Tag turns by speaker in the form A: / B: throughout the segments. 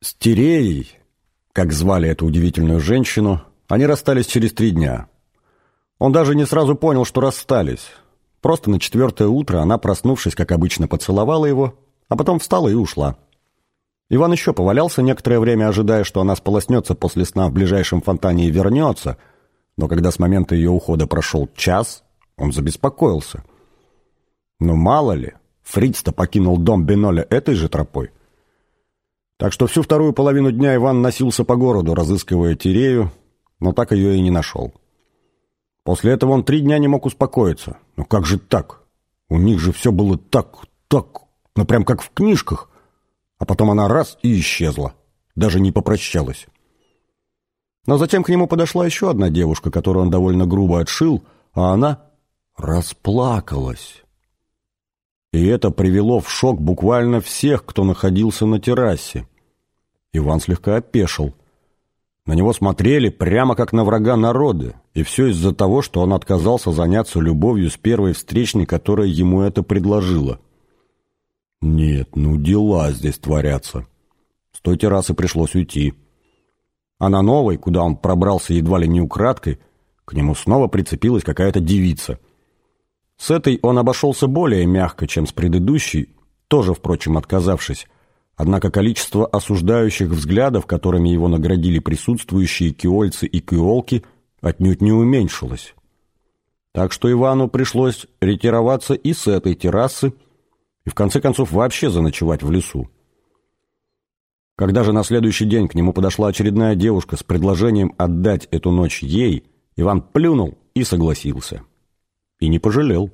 A: С Тиреей, как звали эту удивительную женщину, они расстались через три дня. Он даже не сразу понял, что расстались. Просто на четвертое утро она, проснувшись, как обычно, поцеловала его, а потом встала и ушла. Иван еще повалялся некоторое время, ожидая, что она сполоснется после сна в ближайшем фонтане и вернется, но когда с момента ее ухода прошел час, он забеспокоился. Но мало ли, Фриц-то покинул дом Беноля этой же тропой. Так что всю вторую половину дня Иван носился по городу, разыскивая Тирею, но так ее и не нашел. После этого он три дня не мог успокоиться. Ну как же так? У них же все было так, так, ну прям как в книжках. А потом она раз и исчезла, даже не попрощалась. Но затем к нему подошла еще одна девушка, которую он довольно грубо отшил, а она расплакалась. И это привело в шок буквально всех, кто находился на террасе. Иван слегка опешил. На него смотрели прямо как на врага народа, и все из-за того, что он отказался заняться любовью с первой встречной, которая ему это предложила. Нет, ну дела здесь творятся. С той террасы пришлось уйти. А на новой, куда он пробрался едва ли не украдкой, к нему снова прицепилась какая-то девица — с этой он обошелся более мягко, чем с предыдущей, тоже, впрочем, отказавшись. Однако количество осуждающих взглядов, которыми его наградили присутствующие киольцы и киолки, отнюдь не уменьшилось. Так что Ивану пришлось ретироваться и с этой террасы, и в конце концов вообще заночевать в лесу. Когда же на следующий день к нему подошла очередная девушка с предложением отдать эту ночь ей, Иван плюнул и согласился. И не пожалел.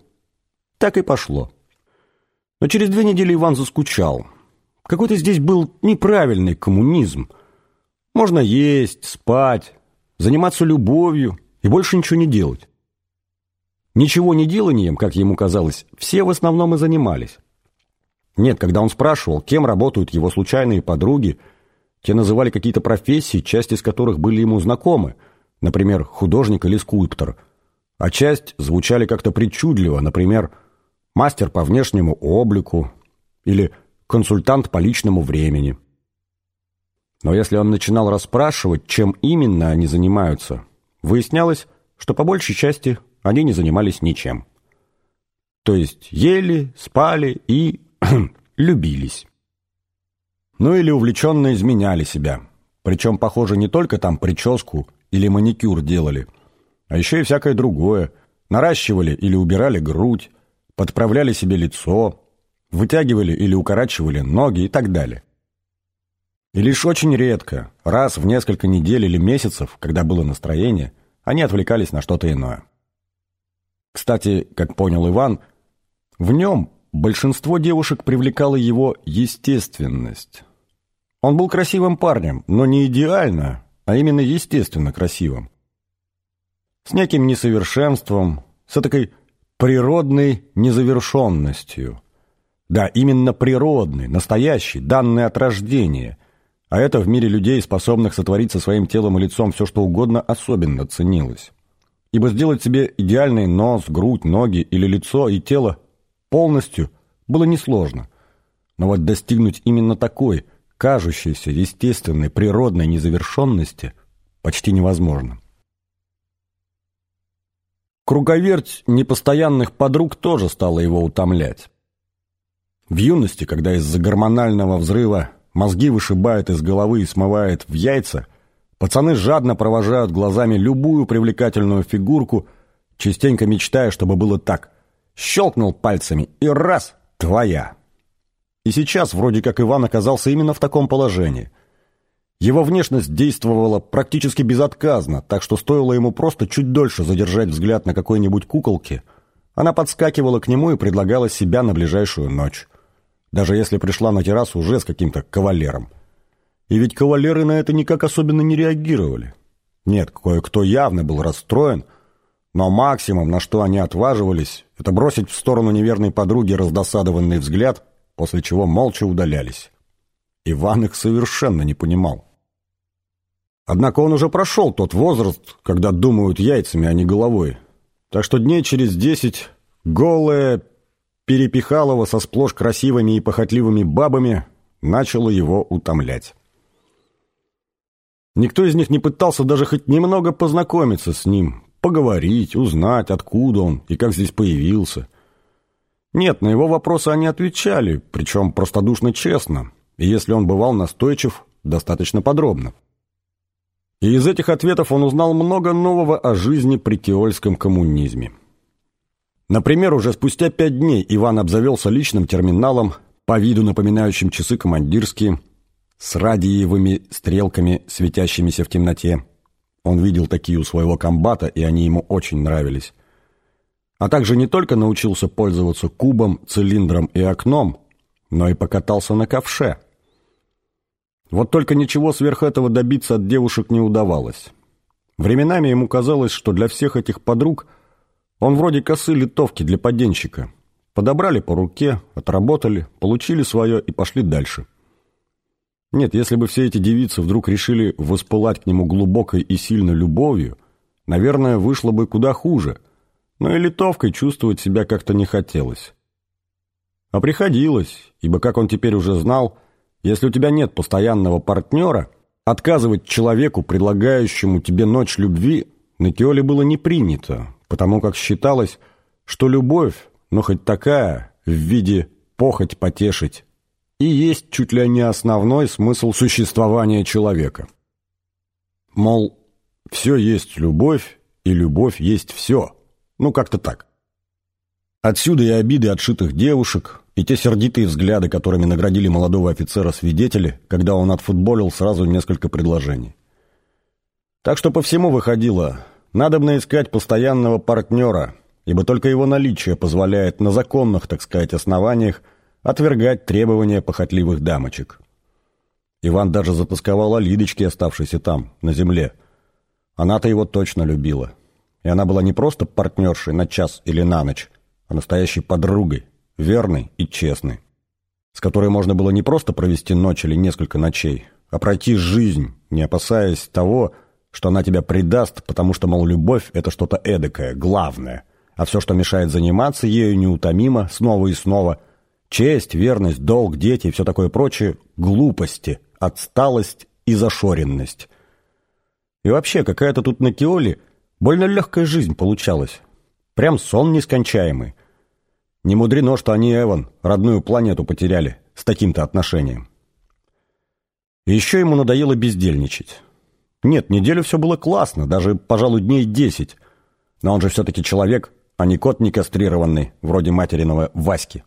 A: Так и пошло. Но через две недели Иван заскучал. Какой-то здесь был неправильный коммунизм. Можно есть, спать, заниматься любовью и больше ничего не делать. Ничего не деланием, как ему казалось, все в основном и занимались. Нет, когда он спрашивал, кем работают его случайные подруги, те называли какие-то профессии, часть из которых были ему знакомы, например, художник или скульптор – а часть звучали как-то причудливо, например, «мастер по внешнему облику» или «консультант по личному времени». Но если он начинал расспрашивать, чем именно они занимаются, выяснялось, что по большей части они не занимались ничем. То есть ели, спали и любились. Ну или увлеченно изменяли себя. Причем, похоже, не только там прическу или маникюр делали – а еще и всякое другое. Наращивали или убирали грудь, подправляли себе лицо, вытягивали или укорачивали ноги и так далее. И лишь очень редко, раз в несколько недель или месяцев, когда было настроение, они отвлекались на что-то иное. Кстати, как понял Иван, в нем большинство девушек привлекало его естественность. Он был красивым парнем, но не идеально, а именно естественно красивым с неким несовершенством, с такой природной незавершенностью. Да, именно природный, настоящий, данный от рождения. А это в мире людей, способных сотворить со своим телом и лицом все, что угодно, особенно ценилось. Ибо сделать себе идеальный нос, грудь, ноги или лицо и тело полностью было несложно. Но вот достигнуть именно такой, кажущейся, естественной, природной незавершенности почти невозможно. Круговерть непостоянных подруг тоже стала его утомлять. В юности, когда из-за гормонального взрыва мозги вышибает из головы и смывает в яйца, пацаны жадно провожают глазами любую привлекательную фигурку, частенько мечтая, чтобы было так. Щелкнул пальцами и раз — твоя. И сейчас вроде как Иван оказался именно в таком положении — его внешность действовала практически безотказно, так что стоило ему просто чуть дольше задержать взгляд на какой-нибудь куколке, она подскакивала к нему и предлагала себя на ближайшую ночь. Даже если пришла на террасу уже с каким-то кавалером. И ведь кавалеры на это никак особенно не реагировали. Нет, кое-кто явно был расстроен, но максимум, на что они отваживались, это бросить в сторону неверной подруги раздосадованный взгляд, после чего молча удалялись. Иван их совершенно не понимал. Однако он уже прошел тот возраст, когда думают яйцами, а не головой. Так что дней через десять голая Перепихалова со сплошь красивыми и похотливыми бабами начала его утомлять. Никто из них не пытался даже хоть немного познакомиться с ним, поговорить, узнать, откуда он и как здесь появился. Нет, на его вопросы они отвечали, причем простодушно честно, и если он бывал настойчив, достаточно подробно. И из этих ответов он узнал много нового о жизни при теольском коммунизме. Например, уже спустя пять дней Иван обзавелся личным терминалом, по виду напоминающим часы командирские, с радиевыми стрелками, светящимися в темноте. Он видел такие у своего комбата, и они ему очень нравились. А также не только научился пользоваться кубом, цилиндром и окном, но и покатался на ковше. Вот только ничего сверх этого добиться от девушек не удавалось. Временами ему казалось, что для всех этих подруг он вроде косы литовки для поденщика. Подобрали по руке, отработали, получили свое и пошли дальше. Нет, если бы все эти девицы вдруг решили воспылать к нему глубокой и сильной любовью, наверное, вышло бы куда хуже. Но и литовкой чувствовать себя как-то не хотелось. А приходилось, ибо, как он теперь уже знал, если у тебя нет постоянного партнера, отказывать человеку, предлагающему тебе ночь любви, на Теоле было не принято, потому как считалось, что любовь, ну хоть такая, в виде похоть потешить, и есть чуть ли не основной смысл существования человека. Мол, все есть любовь, и любовь есть все. Ну, как-то так. Отсюда и обиды отшитых девушек, и те сердитые взгляды, которыми наградили молодого офицера свидетели, когда он отфутболил сразу несколько предложений. Так что по всему выходило, надобно искать постоянного партнера, ибо только его наличие позволяет на законных, так сказать, основаниях отвергать требования похотливых дамочек. Иван даже затасковал о Лидочке, оставшейся там, на земле. Она-то его точно любила. И она была не просто партнершей на час или на ночь, а настоящей подругой, верной и честной, с которой можно было не просто провести ночь или несколько ночей, а пройти жизнь, не опасаясь того, что она тебя предаст, потому что, мол, любовь — это что-то эдакое, главное, а все, что мешает заниматься ею неутомимо, снова и снова — Честь, верность, долг, дети и все такое прочее – глупости, отсталость и зашоренность. И вообще, какая-то тут на Киоле больно легкая жизнь получалась. Прям сон нескончаемый. Не мудрено, что они, Эван, родную планету потеряли с таким-то отношением. Еще ему надоело бездельничать. Нет, неделю все было классно, даже, пожалуй, дней десять. Но он же все-таки человек, а не кот не кастрированный, вроде материного Васьки.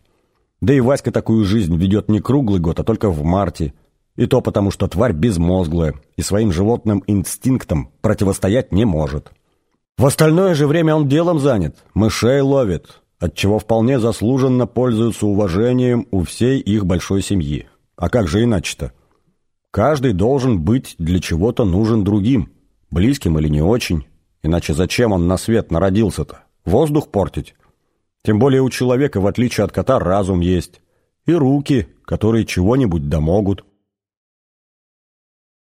A: Да и Васька такую жизнь ведет не круглый год, а только в марте. И то потому, что тварь безмозглая и своим животным инстинктам противостоять не может. В остальное же время он делом занят, мышей ловит, отчего вполне заслуженно пользуются уважением у всей их большой семьи. А как же иначе-то? Каждый должен быть для чего-то нужен другим, близким или не очень. Иначе зачем он на свет народился-то? Воздух портить? Тем более у человека, в отличие от кота, разум есть. И руки, которые чего-нибудь домогут.